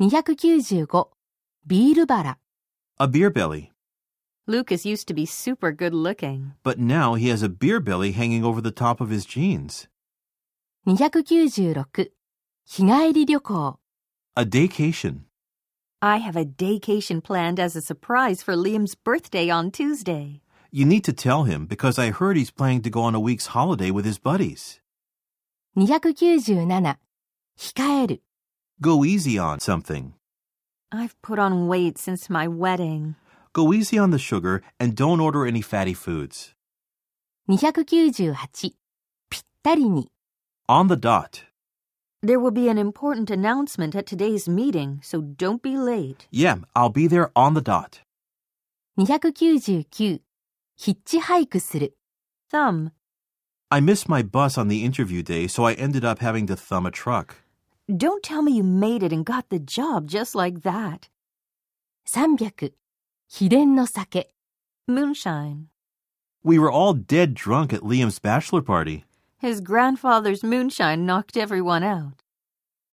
295ビール腹 A beer belly. Lucas used to be super good looking. But now he has a beer belly hanging over the top of his jeans. 296日帰り旅行 A daycation. I have a daycation planned as a surprise for Liam's birthday on Tuesday. You need to tell him because I heard he's planning to go on a week's holiday with his buddies. 297控える Go easy on something. I've put on weight since my wedding. Go easy on the sugar and don't order any fatty foods. 298ぴったりに On the dot. There will be an important announcement at today's meeting, so don't be late. Yeah, I'll be there on the dot. 299ヒッチハイクする Thumb. I missed my bus on the interview day, so I ended up having to thumb a truck. Don't tell me you made it and got the job just like that. 300秘伝の酒 Moonshine. We were all dead drunk at Liam's bachelor party. His grandfather's moonshine knocked everyone out.